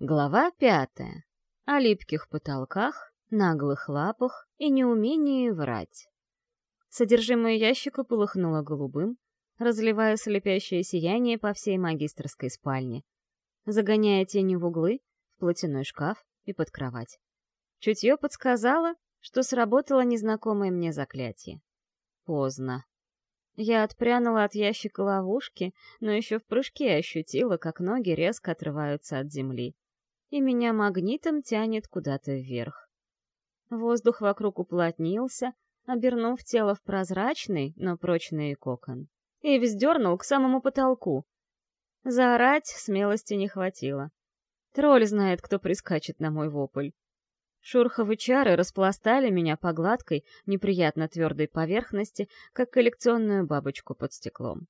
Глава пятая. О липких потолках, наглых лапах и неумении врать. Содержимое ящика полыхнуло голубым, разливая слепящее сияние по всей магистрской спальне, загоняя тени в углы, в платяной шкаф и под кровать. Чутье подсказало, что сработало незнакомое мне заклятие. Поздно. Я отпрянула от ящика ловушки, но еще в прыжке ощутила, как ноги резко отрываются от земли и меня магнитом тянет куда-то вверх. Воздух вокруг уплотнился, обернув тело в прозрачный, но прочный кокон, и вздернул к самому потолку. Заорать смелости не хватило. Тролль знает, кто прискачет на мой вопль. Шурховы чары распластали меня по гладкой, неприятно твердой поверхности, как коллекционную бабочку под стеклом.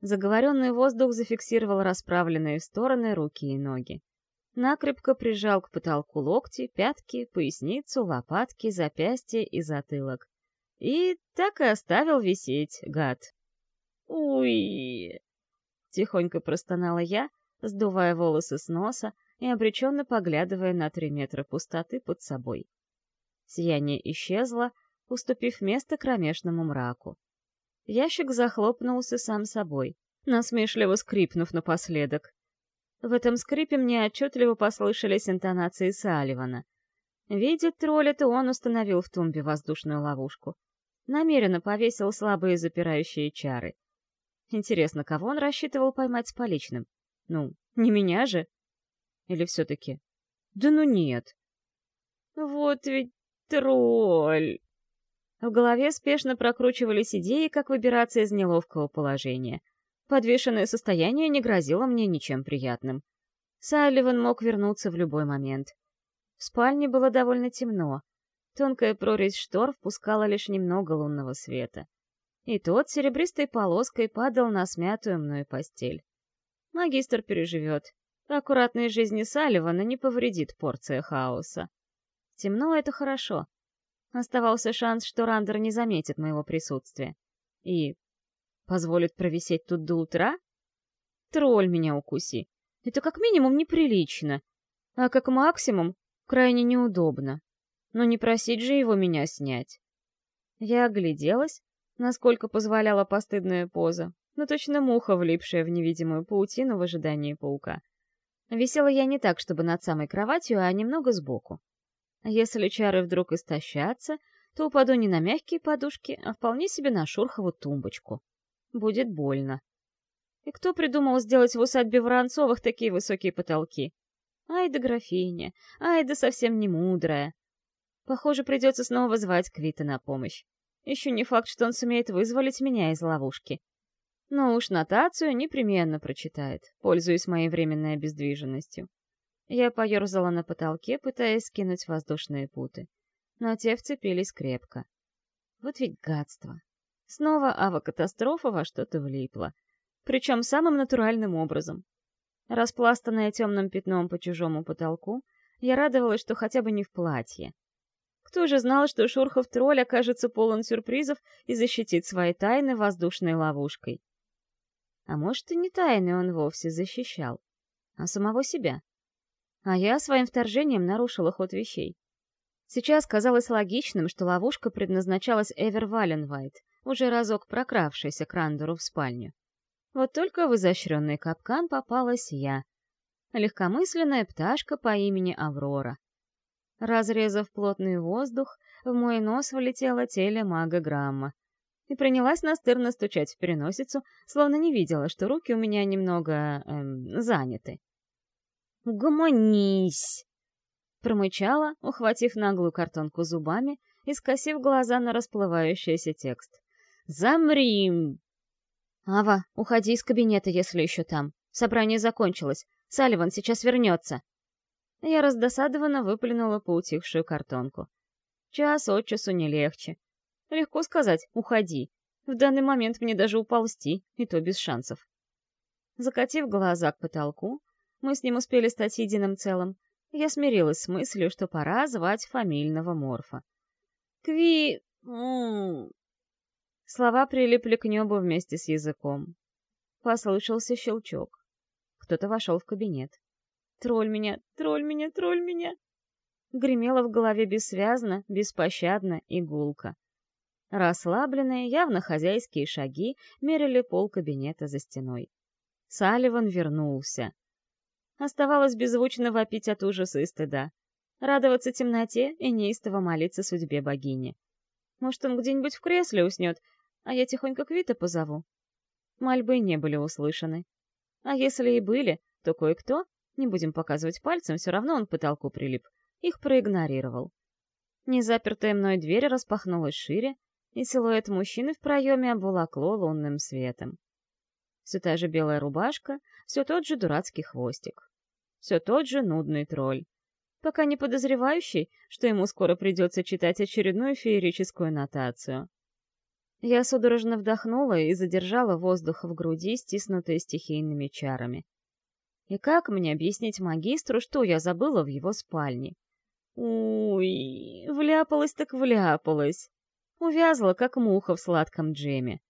Заговоренный воздух зафиксировал расправленные в стороны руки и ноги накрепко прижал к потолку локти, пятки, поясницу, лопатки, запястья и затылок. И так и оставил висеть, гад. «Уи!» — тихонько простонала я, сдувая волосы с носа и обреченно поглядывая на три метра пустоты под собой. Сияние исчезло, уступив место кромешному мраку. Ящик захлопнулся сам собой, насмешливо скрипнув напоследок. В этом скрипе мне отчетливо послышались интонации Салливана. Видит тролль, это он установил в тумбе воздушную ловушку. Намеренно повесил слабые запирающие чары. Интересно, кого он рассчитывал поймать с поличным? Ну, не меня же? Или все-таки? Да ну нет. Вот ведь тролль. В голове спешно прокручивались идеи, как выбираться из неловкого положения. Подвешенное состояние не грозило мне ничем приятным. Салливан мог вернуться в любой момент. В спальне было довольно темно. Тонкая прорезь штор впускала лишь немного лунного света. И тот серебристой полоской падал на смятую мной постель. Магистр переживет. Аккуратной жизни Салливана не повредит порция хаоса. Темно — это хорошо. Оставался шанс, что Рандер не заметит моего присутствия. И Позволит провисеть тут до утра? Тролль меня укуси. Это как минимум неприлично. А как максимум крайне неудобно. Но не просить же его меня снять. Я огляделась, насколько позволяла постыдная поза, но точно муха, влипшая в невидимую паутину в ожидании паука. Висела я не так, чтобы над самой кроватью, а немного сбоку. Если чары вдруг истощатся, то упаду не на мягкие подушки, а вполне себе на шурхову тумбочку будет больно. И кто придумал сделать в усадьбе Воронцовых такие высокие потолки? Ай да графиня, ай да совсем не мудрая. Похоже, придется снова звать Квита на помощь. Еще не факт, что он сумеет вызволить меня из ловушки. Но уж нотацию непременно прочитает, пользуясь моей временной обездвиженностью. Я поерзала на потолке, пытаясь скинуть воздушные путы. Но те вцепились крепко. Вот ведь гадство. Снова авокатастрофа во что-то влипла. Причем самым натуральным образом. Распластанная темным пятном по чужому потолку, я радовалась, что хотя бы не в платье. Кто же знал, что Шурхов-тролль окажется полон сюрпризов и защитит свои тайны воздушной ловушкой? А может, и не тайны он вовсе защищал, а самого себя. А я своим вторжением нарушила ход вещей. Сейчас казалось логичным, что ловушка предназначалась Эвер Валенвайт, уже разок прокравшийся к Рандеру в спальню. Вот только в изощренный капкан попалась я. Легкомысленная пташка по имени Аврора. Разрезав плотный воздух, в мой нос влетела телемага Грамма и принялась настырно стучать в переносицу, словно не видела, что руки у меня немного... Эм, заняты. «Угомонись!» Промычала, ухватив наглую картонку зубами и скосив глаза на расплывающийся текст. Замри!» «Ава, уходи из кабинета, если еще там. Собрание закончилось. Салливан сейчас вернется». Я раздосадованно выплюнула поутихшую картонку. Час от часу не легче. Легко сказать «уходи». В данный момент мне даже уползти, и то без шансов. Закатив глаза к потолку, мы с ним успели стать единым целым. Я смирилась с мыслью, что пора звать фамильного морфа. «Кви... Слова прилипли к небу вместе с языком. Послышался щелчок. Кто-то вошел в кабинет. Тролль меня, тролль меня, тролль меня. Гремело в голове бессвязно, беспощадно и гулко. Расслабленные, явно хозяйские шаги мерили пол кабинета за стеной. Салливан вернулся. Оставалось беззвучно вопить от ужаса и стыда, радоваться темноте и неистово молиться судьбе богини. Может, он где-нибудь в кресле уснет, а я тихонько Квита позову. Мольбы не были услышаны. А если и были, то кое-кто, не будем показывать пальцем, все равно он к потолку прилип, их проигнорировал. Незапертая мной дверь распахнулась шире, и силуэт мужчины в проеме обволокло лунным светом. Все та же белая рубашка, все тот же дурацкий хвостик. Все тот же нудный тролль. Пока не подозревающий, что ему скоро придется читать очередную феерическую нотацию. Я судорожно вдохнула и задержала воздух в груди, стиснутые стихийными чарами. И как мне объяснить магистру, что я забыла в его спальне? Уй, вляпалась так вляпалась. Увязла, как муха в сладком джеме.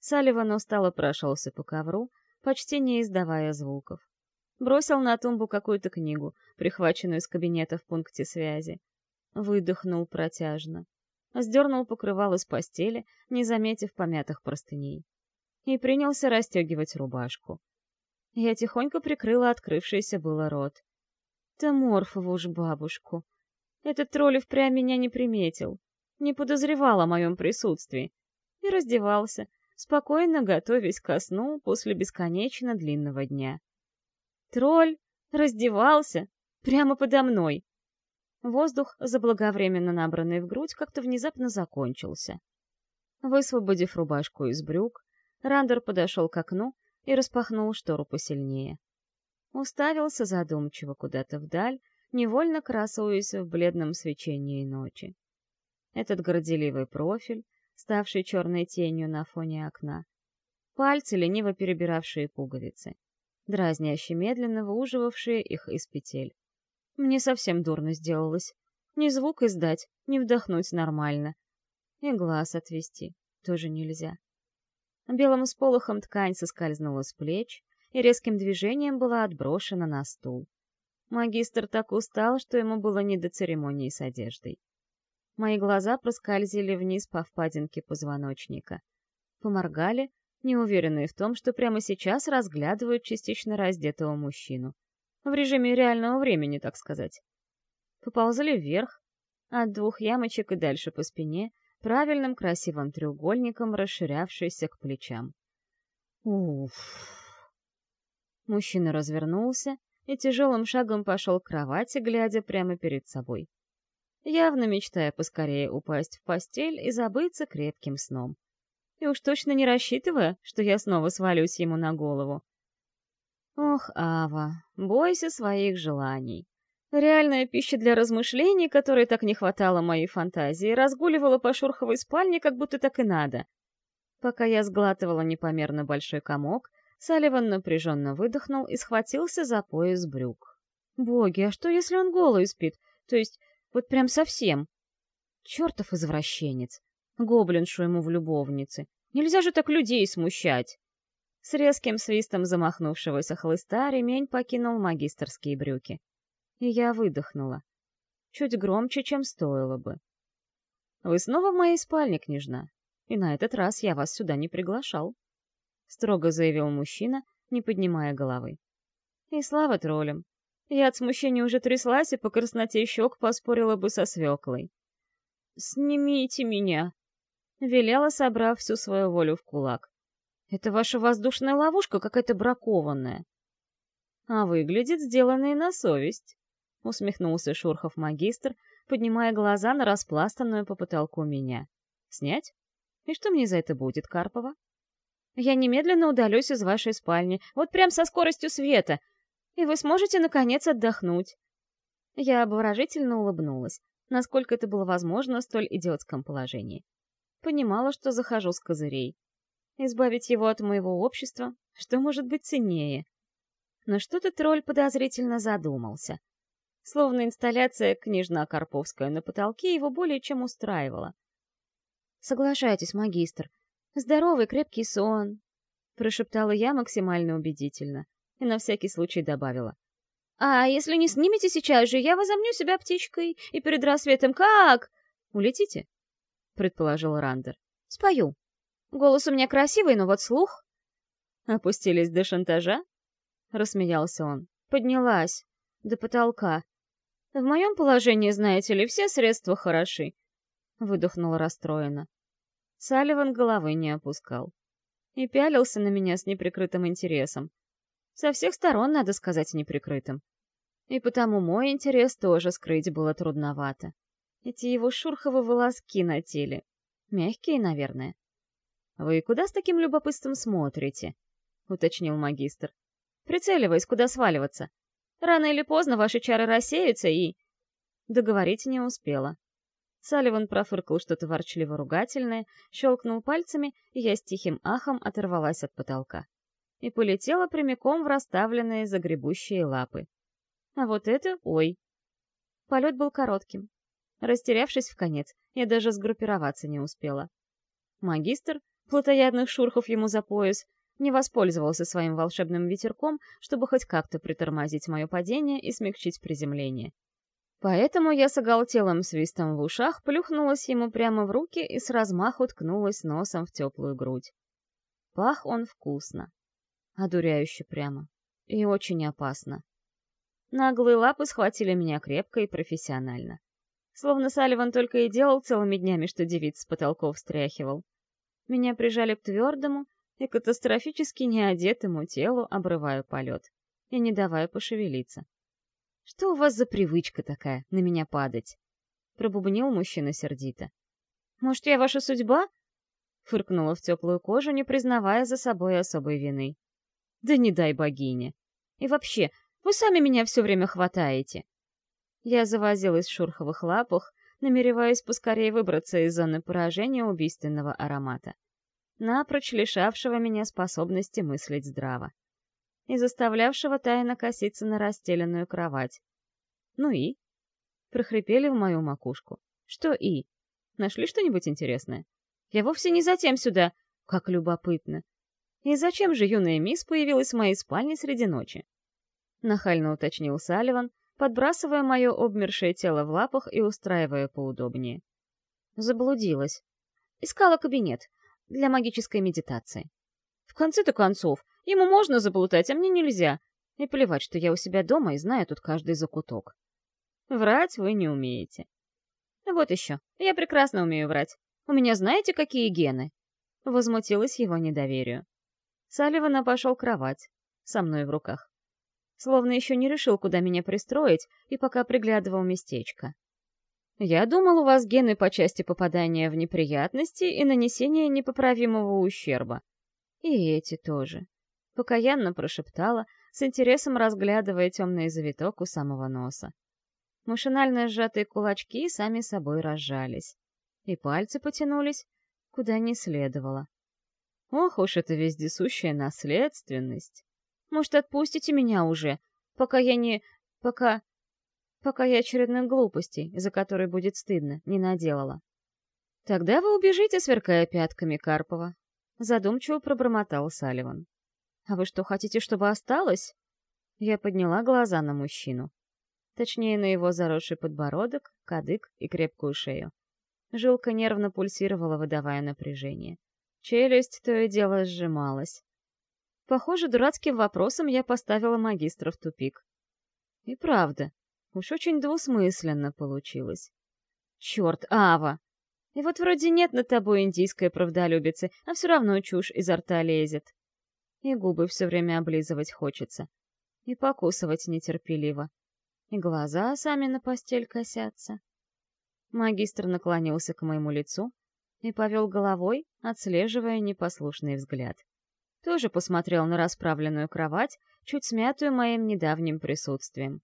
Салливан устало прошелся по ковру, почти не издавая звуков. Бросил на тумбу какую-то книгу, прихваченную из кабинета в пункте связи. Выдохнул протяжно. Сдернул покрывало с постели, не заметив помятых простыней. И принялся расстегивать рубашку. Я тихонько прикрыла открывшийся было рот. Ты морфову уж бабушку. Этот тролль впрямь меня не приметил не подозревал о моем присутствии и раздевался, спокойно готовясь ко сну после бесконечно длинного дня. Тролль раздевался прямо подо мной. Воздух, заблаговременно набранный в грудь, как-то внезапно закончился. Высвободив рубашку из брюк, Рандер подошел к окну и распахнул штору посильнее. Уставился задумчиво куда-то вдаль, невольно красуясь в бледном свечении ночи этот горделивый профиль, ставший черной тенью на фоне окна, пальцы, лениво перебиравшие пуговицы, дразняще медленно выуживавшие их из петель. Мне совсем дурно сделалось. Ни звук издать, ни вдохнуть нормально. И глаз отвести тоже нельзя. Белым сполохом ткань соскользнула с плеч и резким движением была отброшена на стул. Магистр так устал, что ему было не до церемонии с одеждой. Мои глаза проскользили вниз по впадинке позвоночника. Поморгали, неуверенные в том, что прямо сейчас разглядывают частично раздетого мужчину. В режиме реального времени, так сказать. Поползли вверх, от двух ямочек и дальше по спине, правильным красивым треугольником, расширявшийся к плечам. Уф. Мужчина развернулся и тяжелым шагом пошел к кровати, глядя прямо перед собой явно мечтая поскорее упасть в постель и забыться крепким сном. И уж точно не рассчитывая, что я снова свалюсь ему на голову. Ох, Ава, бойся своих желаний. Реальная пища для размышлений, которой так не хватало моей фантазии, разгуливала по шурховой спальне, как будто так и надо. Пока я сглатывала непомерно большой комок, Салливан напряженно выдохнул и схватился за пояс брюк. Боги, а что, если он голый спит? То есть вот прям совсем. Чертов извращенец. Гоблиншу ему в любовнице. Нельзя же так людей смущать. С резким свистом замахнувшегося хлыста ремень покинул магистрские брюки. И я выдохнула. Чуть громче, чем стоило бы. «Вы снова в моей спальне, княжна, и на этот раз я вас сюда не приглашал», — строго заявил мужчина, не поднимая головы. И слава троллям, я от смущения уже тряслась и по красноте щек поспорила бы со свеклой. «Снимите меня!» — велела, собрав всю свою волю в кулак. «Это ваша воздушная ловушка какая-то бракованная». «А выглядит сделанной на совесть», — усмехнулся Шурхов-магистр, поднимая глаза на распластанную по потолку меня. «Снять? И что мне за это будет, Карпова?» «Я немедленно удалюсь из вашей спальни, вот прям со скоростью света, и вы сможете, наконец, отдохнуть». Я обворожительно улыбнулась, насколько это было возможно в столь идиотском положении. Понимала, что захожу с козырей. Избавить его от моего общества, что может быть ценнее. Но что-то тролль подозрительно задумался. Словно инсталляция «Княжна Карповская» на потолке его более чем устраивала. «Соглашайтесь, магистр. Здоровый крепкий сон», — прошептала я максимально убедительно и на всякий случай добавила. А если не снимете сейчас же, я возомню себя птичкой, и перед рассветом как? Улетите? Предположил Рандер. Спою. Голос у меня красивый, но вот слух... Опустились до шантажа? Рассмеялся он. Поднялась. До потолка. В моем положении, знаете ли, все средства хороши. Выдохнула расстроенно. Салливан головы не опускал. И пялился на меня с неприкрытым интересом. Со всех сторон, надо сказать, неприкрытым. И потому мой интерес тоже скрыть было трудновато. Эти его шурховые волоски на теле. Мягкие, наверное. «Вы куда с таким любопытством смотрите?» — уточнил магистр. «Прицеливаясь, куда сваливаться. Рано или поздно ваши чары рассеются и...» Договорить не успела. Салливан профыркал что-то ворчливо-ругательное, щелкнул пальцами, и я с тихим ахом оторвалась от потолка. И полетела прямиком в расставленные загребущие лапы. А вот это — ой. Полет был коротким. Растерявшись в конец, я даже сгруппироваться не успела. Магистр, плотоядных шурхов ему за пояс, не воспользовался своим волшебным ветерком, чтобы хоть как-то притормозить мое падение и смягчить приземление. Поэтому я с оголтелым свистом в ушах плюхнулась ему прямо в руки и с размаху ткнулась носом в теплую грудь. Пах он вкусно. Одуряюще прямо. И очень опасно. Наглые лапы схватили меня крепко и профессионально. Словно Салливан только и делал целыми днями, что девиц с потолков стряхивал. Меня прижали к твердому и катастрофически неодетому телу, обрывая полет и не давая пошевелиться. «Что у вас за привычка такая, на меня падать?» — пробубнил мужчина сердито. «Может, я ваша судьба?» — фыркнула в теплую кожу, не признавая за собой особой вины. «Да не дай богине! И вообще, вы сами меня все время хватаете!» Я завозилась в шурховых лапах, намереваясь поскорее выбраться из зоны поражения убийственного аромата, напрочь лишавшего меня способности мыслить здраво и заставлявшего тайно коситься на расстеленную кровать. «Ну и?» Прохрипели в мою макушку. «Что и? Нашли что-нибудь интересное? Я вовсе не затем сюда. Как любопытно. И зачем же юная мисс появилась в моей спальне среди ночи?» Нахально уточнил Салливан, подбрасывая мое обмершее тело в лапах и устраивая поудобнее. Заблудилась. Искала кабинет для магической медитации. В конце-то концов, ему можно заплутать, а мне нельзя. И плевать, что я у себя дома и знаю тут каждый закуток. Врать вы не умеете. Вот еще, я прекрасно умею врать. У меня знаете, какие гены? Возмутилась его недоверию. Салливан пошел кровать, со мной в руках. Словно еще не решил, куда меня пристроить, и пока приглядывал местечко. Я думал, у вас гены по части попадания в неприятности и нанесения непоправимого ущерба. И эти тоже. Покаянно прошептала, с интересом разглядывая темный завиток у самого носа. Машинально сжатые кулачки сами собой разжались. И пальцы потянулись, куда не следовало. Ох уж эта вездесущая наследственность. Может, отпустите меня уже, пока я не... пока... пока я очередных глупостей, за которые будет стыдно, не наделала. Тогда вы убежите, сверкая пятками Карпова, Задумчиво пробормотал Салливан. «А вы что, хотите, чтобы осталось?» Я подняла глаза на мужчину. Точнее, на его заросший подбородок, кадык и крепкую шею. Жилка нервно пульсировала, выдавая напряжение. Челюсть то и дело сжималась. Похоже, дурацким вопросом я поставила магистра в тупик. И правда, уж очень двусмысленно получилось. Черт, Ава! И вот вроде нет над тобой индийской правдолюбицы, а все равно чушь изо рта лезет. И губы все время облизывать хочется. И покусывать нетерпеливо. И глаза сами на постель косятся. Магистр наклонился к моему лицу и повел головой, отслеживая непослушный взгляд. Тоже посмотрел на расправленную кровать, чуть смятую моим недавним присутствием.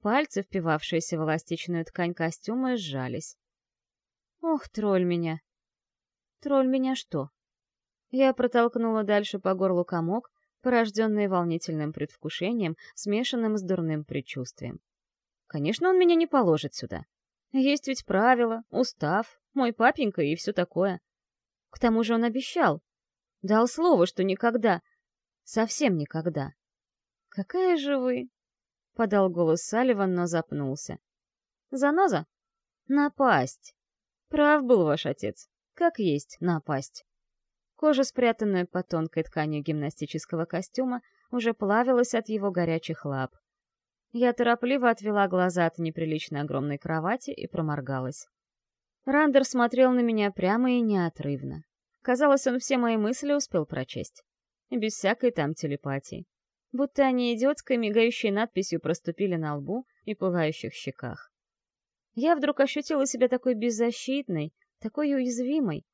Пальцы, впивавшиеся в эластичную ткань костюма, сжались. Ох, тролль меня. Тролль меня что? Я протолкнула дальше по горлу комок, порожденный волнительным предвкушением, смешанным с дурным предчувствием. Конечно, он меня не положит сюда. Есть ведь правила, устав, мой папенька и все такое. К тому же он обещал. Дал слово, что никогда, совсем никогда. Какая же вы... подал голос Салливан, но запнулся. Заноза? Напасть. Прав был ваш отец. Как есть, напасть. Кожа, спрятанная под тонкой тканью гимнастического костюма, уже плавилась от его горячих лап. Я торопливо отвела глаза от неприлично огромной кровати и проморгалась. Рандер смотрел на меня прямо и неотрывно. Казалось, он все мои мысли успел прочесть. Без всякой там телепатии. Будто они идиотской мигающей надписью проступили на лбу и пылающих щеках. Я вдруг ощутила себя такой беззащитной, такой уязвимой,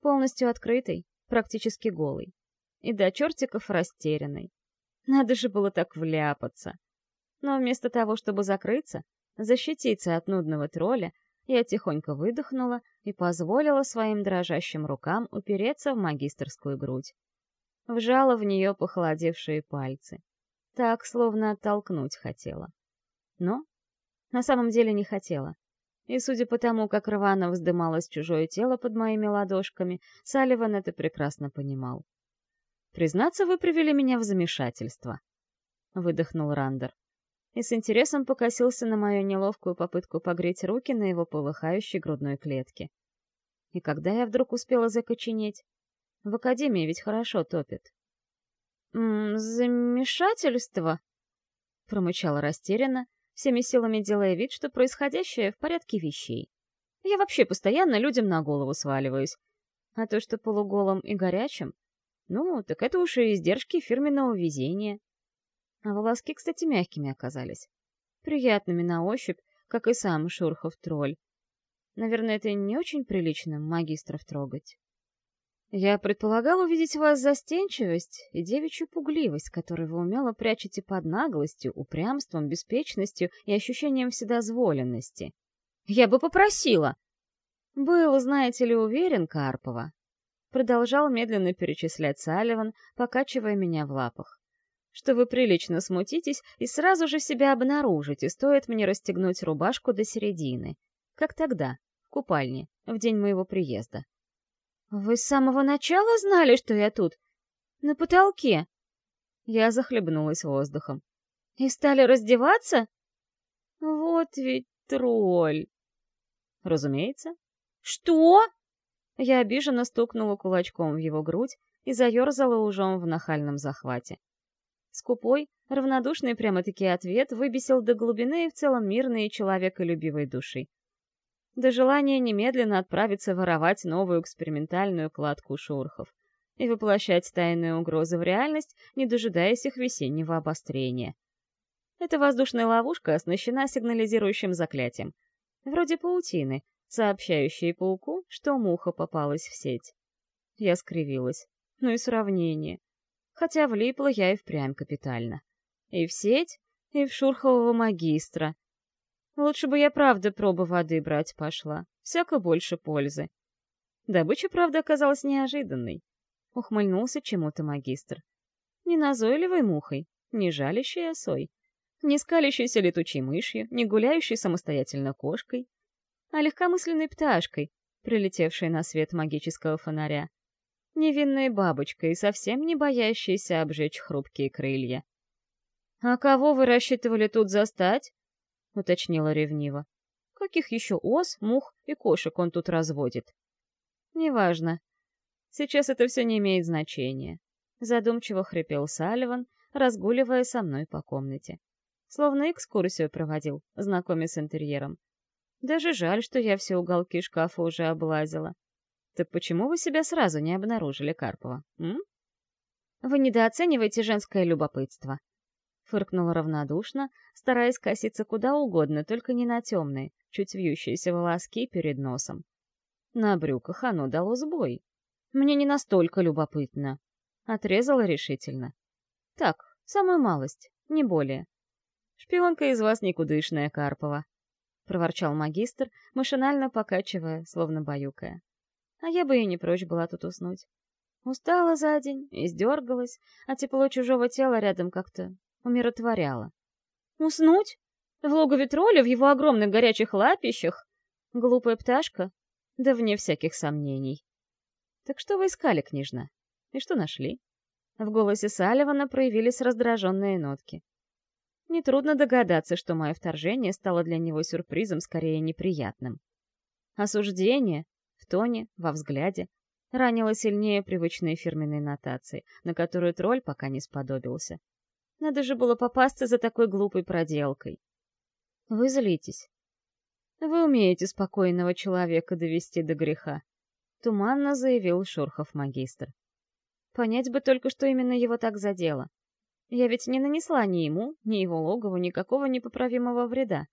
полностью открытой, практически голой. И до чертиков растерянной. Надо же было так вляпаться. Но вместо того, чтобы закрыться, защититься от нудного тролля, я тихонько выдохнула и позволила своим дрожащим рукам упереться в магистрскую грудь. Вжала в нее похолодевшие пальцы. Так, словно оттолкнуть хотела. Но на самом деле не хотела. И судя по тому, как рвано вздымалось чужое тело под моими ладошками, Салливан это прекрасно понимал. «Признаться, вы привели меня в замешательство», — выдохнул Рандер. И с интересом покосился на мою неловкую попытку погреть руки на его полыхающей грудной клетке. И когда я вдруг успела закоченеть? В академии ведь хорошо топит. «М -м, «Замешательство?» — промычала растерянно, всеми силами делая вид, что происходящее в порядке вещей. Я вообще постоянно людям на голову сваливаюсь. А то, что полуголым и горячим, ну, так это уж и издержки фирменного везения. А волоски, кстати, мягкими оказались. Приятными на ощупь, как и сам Шурхов-тролль. Наверное, это не очень прилично магистров трогать. Я предполагал увидеть в вас застенчивость и девичью пугливость, которую вы умело прячете под наглостью, упрямством, беспечностью и ощущением вседозволенности. Я бы попросила. Был, знаете ли, уверен Карпова. Продолжал медленно перечислять Салливан, покачивая меня в лапах. Что вы прилично смутитесь и сразу же себя обнаружите, стоит мне расстегнуть рубашку до середины. Как тогда, в купальне, в день моего приезда. «Вы с самого начала знали, что я тут? На потолке?» Я захлебнулась воздухом. «И стали раздеваться?» «Вот ведь тролль!» «Разумеется». «Что?» Я обиженно стукнула кулачком в его грудь и заерзала ужом в нахальном захвате. Скупой, равнодушный прямо-таки ответ выбесил до глубины и в целом мирной и человеколюбивой души до желания немедленно отправиться воровать новую экспериментальную кладку шурхов и воплощать тайные угрозы в реальность, не дожидаясь их весеннего обострения. Эта воздушная ловушка оснащена сигнализирующим заклятием, вроде паутины, сообщающей пауку, что муха попалась в сеть. Я скривилась. Ну и сравнение. Хотя влипла я и впрямь капитально. И в сеть, и в шурхового магистра, Лучше бы я правда пробы воды брать пошла. Всяко больше пользы. Добыча, правда, оказалась неожиданной. Ухмыльнулся чему-то магистр. Не назойливой мухой, не жалящей осой, не скалящейся летучей мышью, не гуляющей самостоятельно кошкой, а легкомысленной пташкой, прилетевшей на свет магического фонаря. Невинной бабочкой, совсем не боящейся обжечь хрупкие крылья. «А кого вы рассчитывали тут застать?» — уточнила ревниво. «Каких еще ос, мух и кошек он тут разводит?» «Неважно. Сейчас это все не имеет значения», — задумчиво хрипел Салливан, разгуливая со мной по комнате. Словно экскурсию проводил, знакомясь с интерьером. Даже жаль, что я все уголки шкафа уже облазила. Так почему вы себя сразу не обнаружили, Карпова, м? Вы недооцениваете женское любопытство, Фыркнула равнодушно, стараясь коситься куда угодно, только не на темные, чуть вьющиеся волоски перед носом. На брюках оно дало сбой. Мне не настолько любопытно. Отрезала решительно. Так, самую малость, не более. Шпионка из вас никудышная, Карпова. Проворчал магистр, машинально покачивая, словно баюкая. А я бы и не прочь была тут уснуть. Устала за день, издергалась, а тепло чужого тела рядом как-то умиротворяла. Уснуть? В логове тролля, в его огромных горячих лапищах? Глупая пташка? Да вне всяких сомнений. Так что вы искали, княжна? И что нашли? В голосе Салливана проявились раздраженные нотки. Нетрудно догадаться, что мое вторжение стало для него сюрпризом скорее неприятным. Осуждение в тоне, во взгляде ранило сильнее привычной фирменной нотации, на которую тролль пока не сподобился. Надо же было попасться за такой глупой проделкой. Вы злитесь. Вы умеете спокойного человека довести до греха, туманно заявил Шурхов-магистр. Понять бы только, что именно его так задело. Я ведь не нанесла ни ему, ни его логову никакого непоправимого вреда.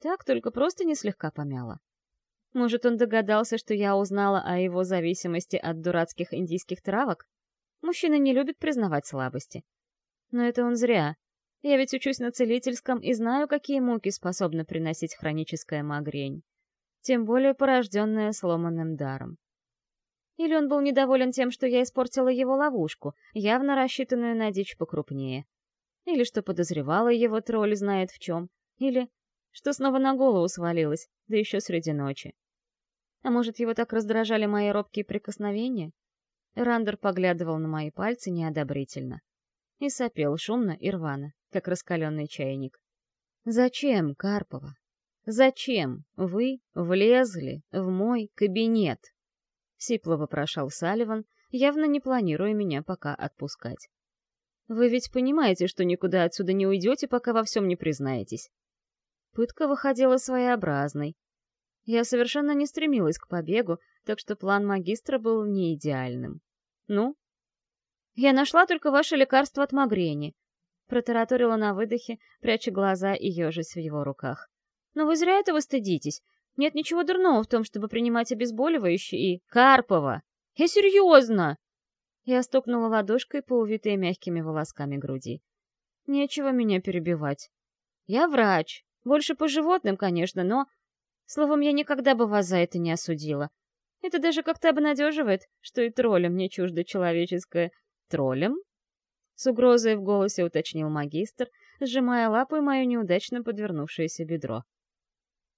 Так только просто не слегка помяла. Может, он догадался, что я узнала о его зависимости от дурацких индийских травок? Мужчины не любят признавать слабости. Но это он зря. Я ведь учусь на целительском и знаю, какие муки способна приносить хроническая магрень. Тем более порожденная сломанным даром. Или он был недоволен тем, что я испортила его ловушку, явно рассчитанную на дичь покрупнее. Или что подозревала его тролль знает в чем. Или что снова на голову свалилось, да еще среди ночи. А может, его так раздражали мои робкие прикосновения? Рандер поглядывал на мои пальцы неодобрительно. И сопел шумно и рвано, как раскаленный чайник. «Зачем, Карпова? Зачем вы влезли в мой кабинет?» Сипло вопрошал Салливан, явно не планируя меня пока отпускать. «Вы ведь понимаете, что никуда отсюда не уйдете, пока во всем не признаетесь?» Пытка выходила своеобразной. Я совершенно не стремилась к побегу, так что план магистра был не идеальным. «Ну?» «Я нашла только ваше лекарство от магрени», — протараторила на выдохе, пряча глаза и ежась в его руках. «Но вы зря этого стыдитесь. Нет ничего дурного в том, чтобы принимать обезболивающие и... Карпова! Я серьезно!» Я стукнула ладошкой по увитой мягкими волосками груди. «Нечего меня перебивать. Я врач. Больше по животным, конечно, но... Словом, я никогда бы вас за это не осудила. Это даже как-то обнадеживает, что и троллям не чуждо человеческое. Троллям? С угрозой в голосе уточнил магистр, сжимая лапой мое неудачно подвернувшееся бедро.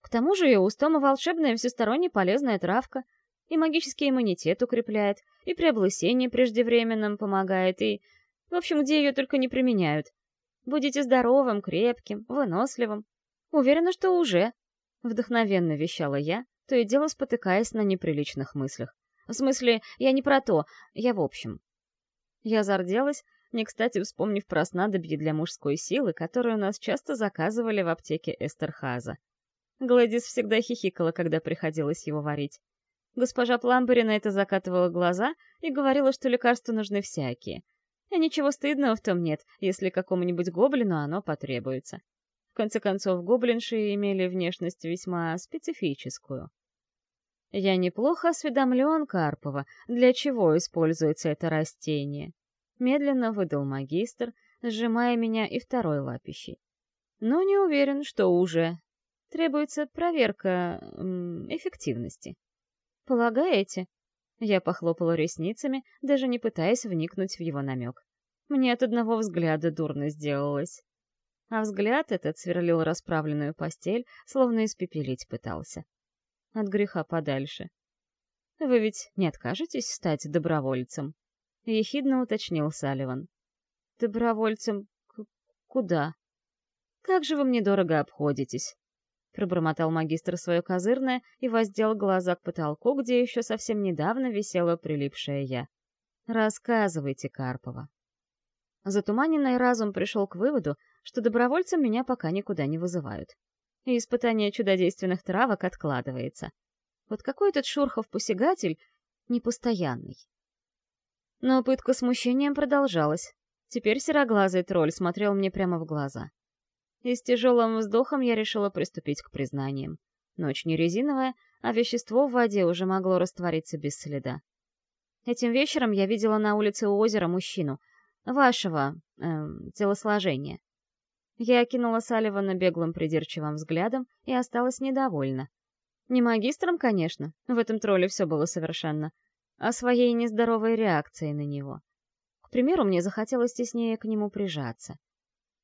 К тому же у устома волшебная всесторонне полезная травка, и магический иммунитет укрепляет, и при облысении преждевременном помогает, и... В общем, где ее только не применяют. Будете здоровым, крепким, выносливым. Уверена, что уже. Вдохновенно вещала я, то и дело спотыкаясь на неприличных мыслях. В смысле, я не про то, я в общем. Я зарделась, не кстати вспомнив про снадобье для мужской силы, которые у нас часто заказывали в аптеке Эстерхаза. Гладис всегда хихикала, когда приходилось его варить. Госпожа Пламбери на это закатывала глаза и говорила, что лекарства нужны всякие. И ничего стыдного в том нет, если какому-нибудь гоблину оно потребуется. В конце концов, гоблинши имели внешность весьма специфическую. Я неплохо осведомлен, Карпова, для чего используется это растение. Медленно выдал магистр, сжимая меня и второй лапищей. Но не уверен, что уже Требуется проверка эффективности. Полагаете? Я похлопала ресницами, даже не пытаясь вникнуть в его намек. Мне от одного взгляда дурно сделалось. А взгляд этот сверлил расправленную постель, словно испепелить пытался. От греха подальше. Вы ведь не откажетесь стать добровольцем? Ехидно уточнил Салливан. Добровольцем куда? Как же вы мне дорого обходитесь. Пробормотал магистр свое козырное и воздел глаза к потолку, где еще совсем недавно висела прилипшая я. «Рассказывайте, Карпова». Затуманенный разум пришел к выводу, что добровольцем меня пока никуда не вызывают. И испытание чудодейственных травок откладывается. Вот какой этот Шурхов-посягатель непостоянный. Но пытка смущением продолжалась. Теперь сероглазый тролль смотрел мне прямо в глаза и с тяжелым вздохом я решила приступить к признаниям. Ночь не резиновая, а вещество в воде уже могло раствориться без следа. Этим вечером я видела на улице у озера мужчину, вашего, эм, телосложения. Я окинула Салливана беглым придирчивым взглядом и осталась недовольна. Не магистром, конечно, в этом тролле все было совершенно, а своей нездоровой реакцией на него. К примеру, мне захотелось теснее к нему прижаться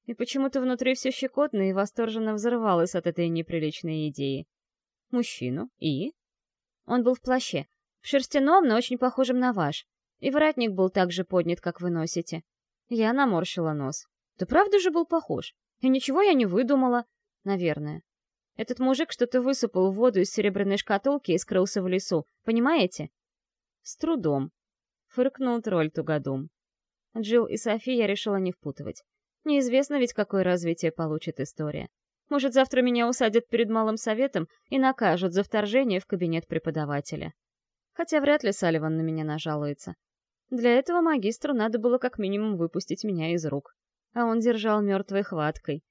и почему-то внутри все щекотно и восторженно взрывалось от этой неприличной идеи. Мужчину и... Он был в плаще, в шерстяном, но очень похожем на ваш. И воротник был так же поднят, как вы носите. Я наморщила нос. Да правда же был похож? И ничего я не выдумала, наверное. Этот мужик что-то высыпал в воду из серебряной шкатулки и скрылся в лесу, понимаете? С трудом. Фыркнул тролль тугодум. Джилл и Софи я решила не впутывать. Неизвестно ведь, какое развитие получит история. Может, завтра меня усадят перед малым советом и накажут за вторжение в кабинет преподавателя. Хотя вряд ли Салливан на меня нажалуется. Для этого магистру надо было как минимум выпустить меня из рук. А он держал мертвой хваткой.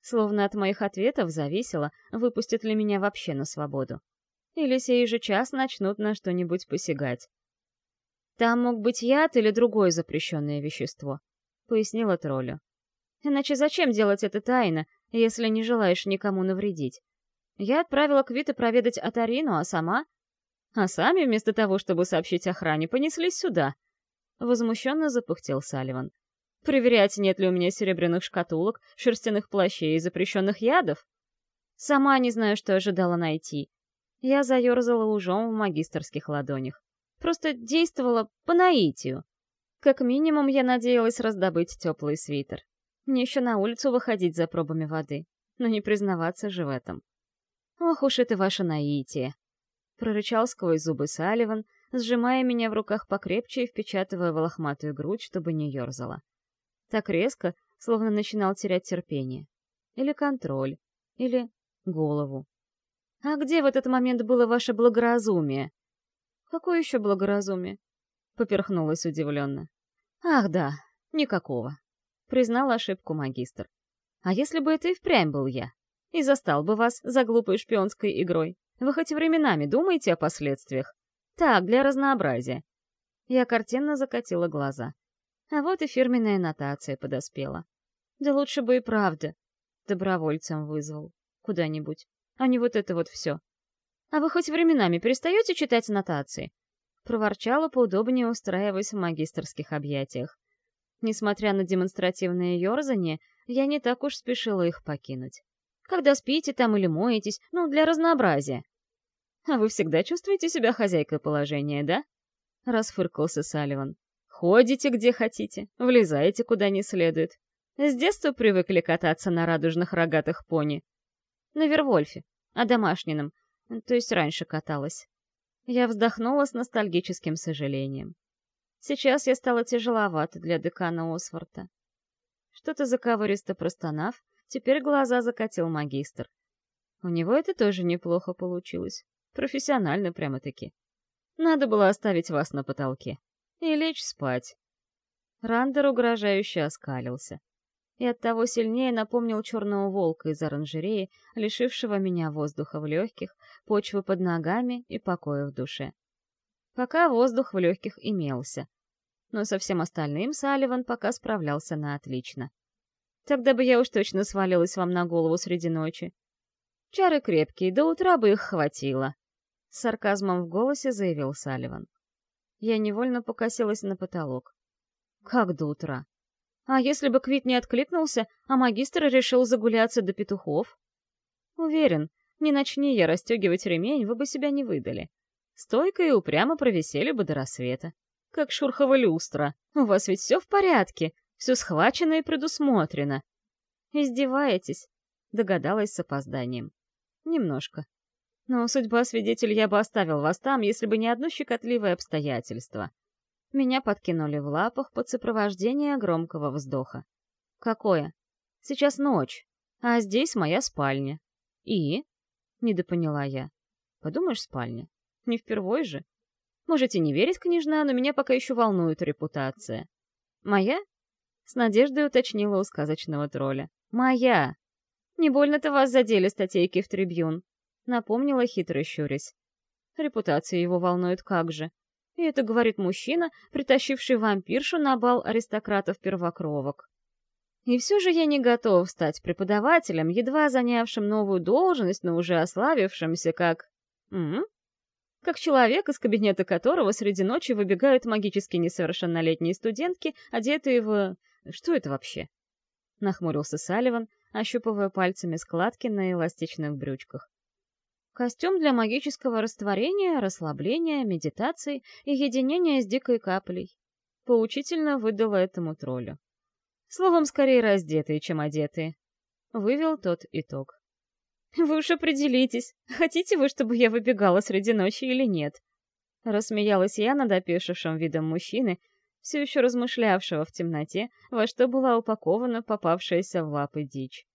Словно от моих ответов зависело, выпустят ли меня вообще на свободу. Или сей же час начнут на что-нибудь посягать. Там мог быть яд или другое запрещенное вещество, пояснила троллю. Иначе зачем делать это тайно, если не желаешь никому навредить? Я отправила Квита проведать Атарину, а сама... А сами, вместо того, чтобы сообщить охране, понеслись сюда. Возмущенно запыхтел Салливан. Проверять, нет ли у меня серебряных шкатулок, шерстяных плащей и запрещенных ядов? Сама не знаю, что ожидала найти. Я заерзала ужом в магистрских ладонях. Просто действовала по наитию. Как минимум, я надеялась раздобыть теплый свитер. Мне еще на улицу выходить за пробами воды, но не признаваться же в этом. «Ох уж это ваше наитие!» — прорычал сквозь зубы Салливан, сжимая меня в руках покрепче и впечатывая в лохматую грудь, чтобы не ерзала. Так резко, словно начинал терять терпение. Или контроль, или голову. «А где в этот момент было ваше благоразумие?» «Какое еще благоразумие?» — поперхнулась удивленно. «Ах да, никакого», Признал ошибку магистр. А если бы это и впрямь был я? И застал бы вас за глупой шпионской игрой. Вы хоть временами думаете о последствиях? Так, для разнообразия. Я картинно закатила глаза. А вот и фирменная нотация подоспела. Да лучше бы и правда. Добровольцем вызвал. Куда-нибудь. А не вот это вот все. А вы хоть временами перестаете читать нотации? Проворчала поудобнее, устраиваясь в магистрских объятиях. Несмотря на демонстративное ерзание, я не так уж спешила их покинуть. Когда спите там или моетесь, ну, для разнообразия. А вы всегда чувствуете себя хозяйкой положения, да? Расфыркался Салливан. Ходите где хотите, влезаете куда не следует. С детства привыкли кататься на радужных рогатых пони. На Вервольфе, а домашнем, то есть раньше каталась. Я вздохнула с ностальгическим сожалением. Сейчас я стала тяжеловата для декана Осворта. Что-то заковыристо простонав, теперь глаза закатил магистр. У него это тоже неплохо получилось. Профессионально прямо-таки. Надо было оставить вас на потолке. И лечь спать. Рандер угрожающе оскалился. И оттого сильнее напомнил черного волка из оранжереи, лишившего меня воздуха в легких, почвы под ногами и покоя в душе пока воздух в легких имелся. Но со всем остальным Салливан пока справлялся на отлично. Тогда бы я уж точно свалилась вам на голову среди ночи. Чары крепкие, до утра бы их хватило. С сарказмом в голосе заявил Салливан. Я невольно покосилась на потолок. Как до утра? А если бы Квит не откликнулся, а магистр решил загуляться до петухов? Уверен, не начни я расстегивать ремень, вы бы себя не выдали. Стойко и упрямо провисели бы до рассвета. Как шурхова люстра. У вас ведь все в порядке, все схвачено и предусмотрено. Издеваетесь? Догадалась с опозданием. Немножко. Но судьба свидетель я бы оставил вас там, если бы не одно щекотливое обстоятельство. Меня подкинули в лапах под сопровождение громкого вздоха. Какое? Сейчас ночь, а здесь моя спальня. И? Недопоняла я. Подумаешь, спальня. Не впервой же. Можете не верить, княжна, но меня пока еще волнует репутация. Моя? С надеждой уточнила у сказочного тролля. Моя! Не больно-то вас задели статейки в трибюн. Напомнила хитро щурясь. Репутация его волнует как же. И это говорит мужчина, притащивший вампиршу на бал аристократов-первокровок. И все же я не готов стать преподавателем, едва занявшим новую должность, но уже ославившимся как... М? как человек, из кабинета которого среди ночи выбегают магически несовершеннолетние студентки, одетые в... Что это вообще? Нахмурился Салливан, ощупывая пальцами складки на эластичных брючках. Костюм для магического растворения, расслабления, медитации и единения с дикой каплей. Поучительно выдала этому троллю. Словом, скорее раздетые, чем одетые. Вывел тот итог. «Вы уж определитесь, хотите вы, чтобы я выбегала среди ночи или нет?» Рассмеялась я над опешившим видом мужчины, все еще размышлявшего в темноте, во что была упакована попавшаяся в лапы дичь.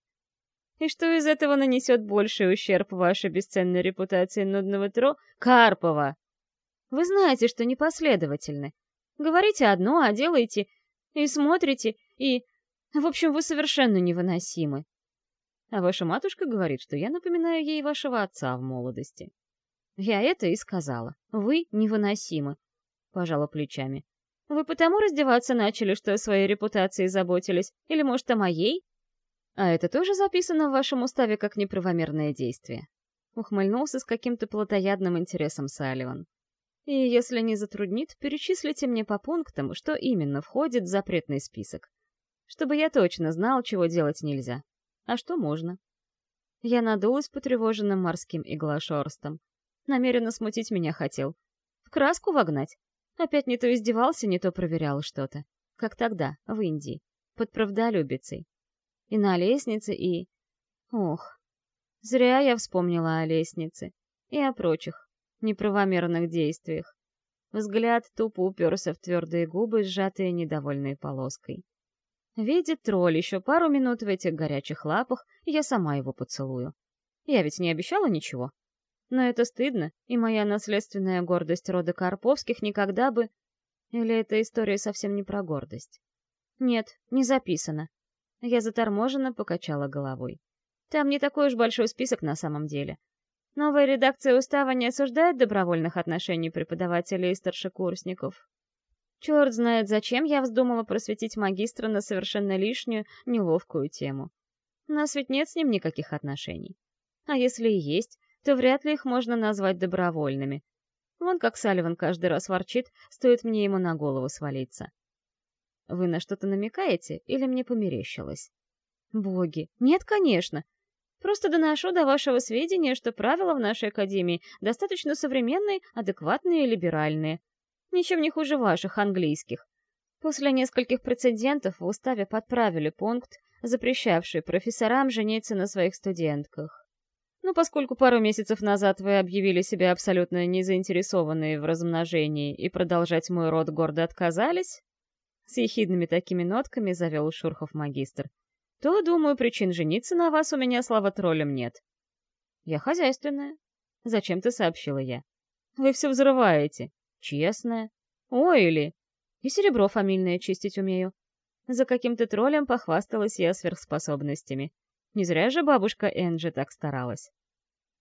И что из этого нанесет больший ущерб вашей бесценной репутации нудного тро? Карпова! Вы знаете, что непоследовательны. Говорите одно, а делаете... И смотрите, и... В общем, вы совершенно невыносимы. А ваша матушка говорит, что я напоминаю ей вашего отца в молодости. Я это и сказала. Вы невыносимы. Пожала плечами. Вы потому раздеваться начали, что о своей репутации заботились? Или, может, о моей? А это тоже записано в вашем уставе как неправомерное действие? Ухмыльнулся с каким-то плотоядным интересом Салливан. И если не затруднит, перечислите мне по пунктам, что именно входит в запретный список. Чтобы я точно знал, чего делать нельзя. А что можно. Я надулась потревоженным морским иглошорстом. Намеренно смутить меня хотел. В краску вогнать. Опять не то издевался, не то проверял что-то. Как тогда, в Индии. Под правдолюбицей. И на лестнице, и... Ох, зря я вспомнила о лестнице. И о прочих, неправомерных действиях. Взгляд тупо уперся в твердые губы, сжатые недовольной полоской. Видит тролль еще пару минут в этих горячих лапах, и я сама его поцелую. Я ведь не обещала ничего. Но это стыдно, и моя наследственная гордость рода Карповских никогда бы... Или эта история совсем не про гордость? Нет, не записано. Я заторможенно покачала головой. Там не такой уж большой список на самом деле. Новая редакция устава не осуждает добровольных отношений преподавателей и старшекурсников. Черт знает, зачем я вздумала просветить магистра на совершенно лишнюю, неловкую тему. У нас ведь нет с ним никаких отношений. А если и есть, то вряд ли их можно назвать добровольными. Вон как Салливан каждый раз ворчит, стоит мне ему на голову свалиться. Вы на что-то намекаете или мне померещилось? Боги, нет, конечно. Просто доношу до вашего сведения, что правила в нашей академии достаточно современные, адекватные и либеральные. Ничем не хуже ваших английских. После нескольких прецедентов в уставе подправили пункт, запрещавший профессорам жениться на своих студентках. Но поскольку пару месяцев назад вы объявили себя абсолютно незаинтересованные в размножении и продолжать мой род гордо отказались, с ехидными такими нотками завел Шурхов магистр, то, думаю, причин жениться на вас у меня, слава троллям, нет. Я хозяйственная. Зачем-то сообщила я. Вы все взрываете. Честная. Ой, или... И серебро фамильное чистить умею. За каким-то троллем похвасталась я сверхспособностями. Не зря же бабушка Энджи так старалась.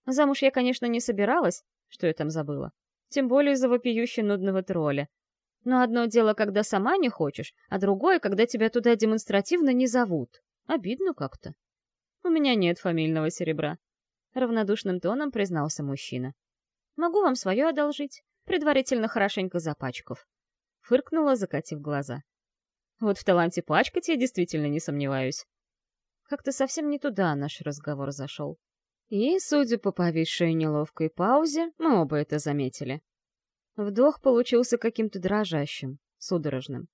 Замуж я, конечно, не собиралась, что я там забыла. Тем более из-за вопиюще нудного тролля. Но одно дело, когда сама не хочешь, а другое, когда тебя туда демонстративно не зовут. Обидно как-то. У меня нет фамильного серебра. Равнодушным тоном признался мужчина. Могу вам свое одолжить, предварительно хорошенько запачкав. Фыркнула, закатив глаза. Вот в таланте пачкать я действительно не сомневаюсь. Как-то совсем не туда наш разговор зашел. И, судя по повисшей неловкой паузе, мы оба это заметили. Вдох получился каким-то дрожащим, судорожным.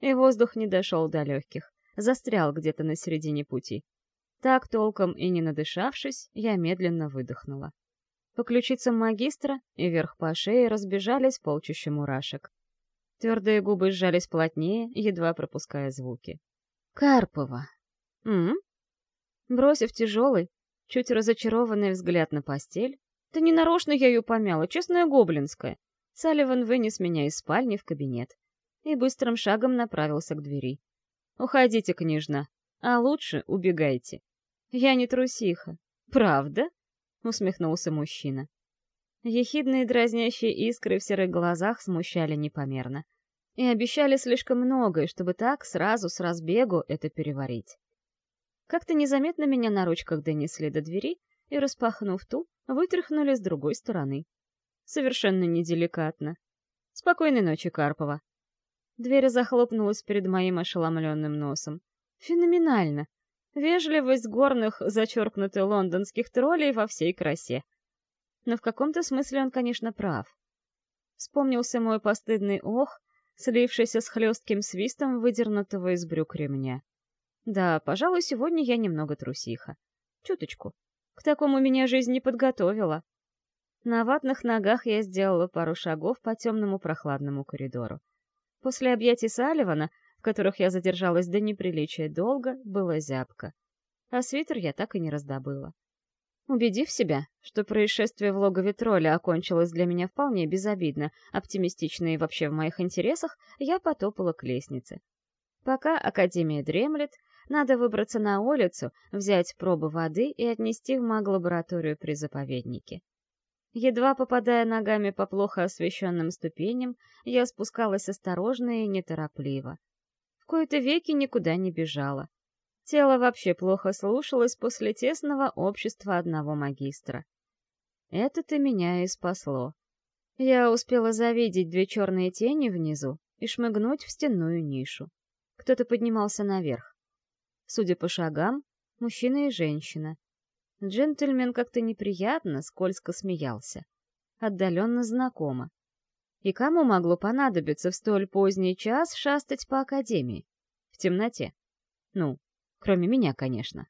И воздух не дошел до легких, застрял где-то на середине пути. Так, толком и не надышавшись, я медленно выдохнула. По ключицам магистра и вверх по шее разбежались полчища мурашек. Твердые губы сжались плотнее, едва пропуская звуки. «Карпова!» «М?», Бросив тяжелый, чуть разочарованный взгляд на постель, да не нарочно я ее помяла, честная гоблинская, Салливан вынес меня из спальни в кабинет и быстрым шагом направился к двери. «Уходите, княжна, а лучше убегайте. Я не трусиха. Правда?» — усмехнулся мужчина. Ехидные дразнящие искры в серых глазах смущали непомерно и обещали слишком многое, чтобы так сразу с разбегу это переварить. Как-то незаметно меня на ручках донесли до двери и, распахнув ту, вытряхнули с другой стороны. Совершенно неделикатно. Спокойной ночи, Карпова. Дверь захлопнулась перед моим ошеломленным носом. Феноменально. Вежливость горных, зачеркнутых лондонских троллей во всей красе. Но в каком-то смысле он, конечно, прав. Вспомнился мой постыдный ох, слившийся с хлестким свистом выдернутого из брюк ремня. Да, пожалуй, сегодня я немного трусиха. Чуточку. К такому меня жизнь не подготовила. На ватных ногах я сделала пару шагов по темному прохладному коридору. После объятий Салливана, в которых я задержалась до неприличия долго, было зябко. А свитер я так и не раздобыла. Убедив себя, что происшествие в логове тролля окончилось для меня вполне безобидно, оптимистично и вообще в моих интересах, я потопала к лестнице. Пока Академия дремлет, надо выбраться на улицу, взять пробы воды и отнести в маг-лабораторию при заповеднике. Едва попадая ногами по плохо освещенным ступеням, я спускалась осторожно и неторопливо. В кои-то веки никуда не бежала. Тело вообще плохо слушалось после тесного общества одного магистра. Это-то меня и спасло. Я успела завидеть две черные тени внизу и шмыгнуть в стенную нишу. Кто-то поднимался наверх. Судя по шагам, мужчина и женщина. Джентльмен как-то неприятно, скользко смеялся. Отдаленно знакомо. И кому могло понадобиться в столь поздний час шастать по академии? В темноте. Ну, кроме меня, конечно.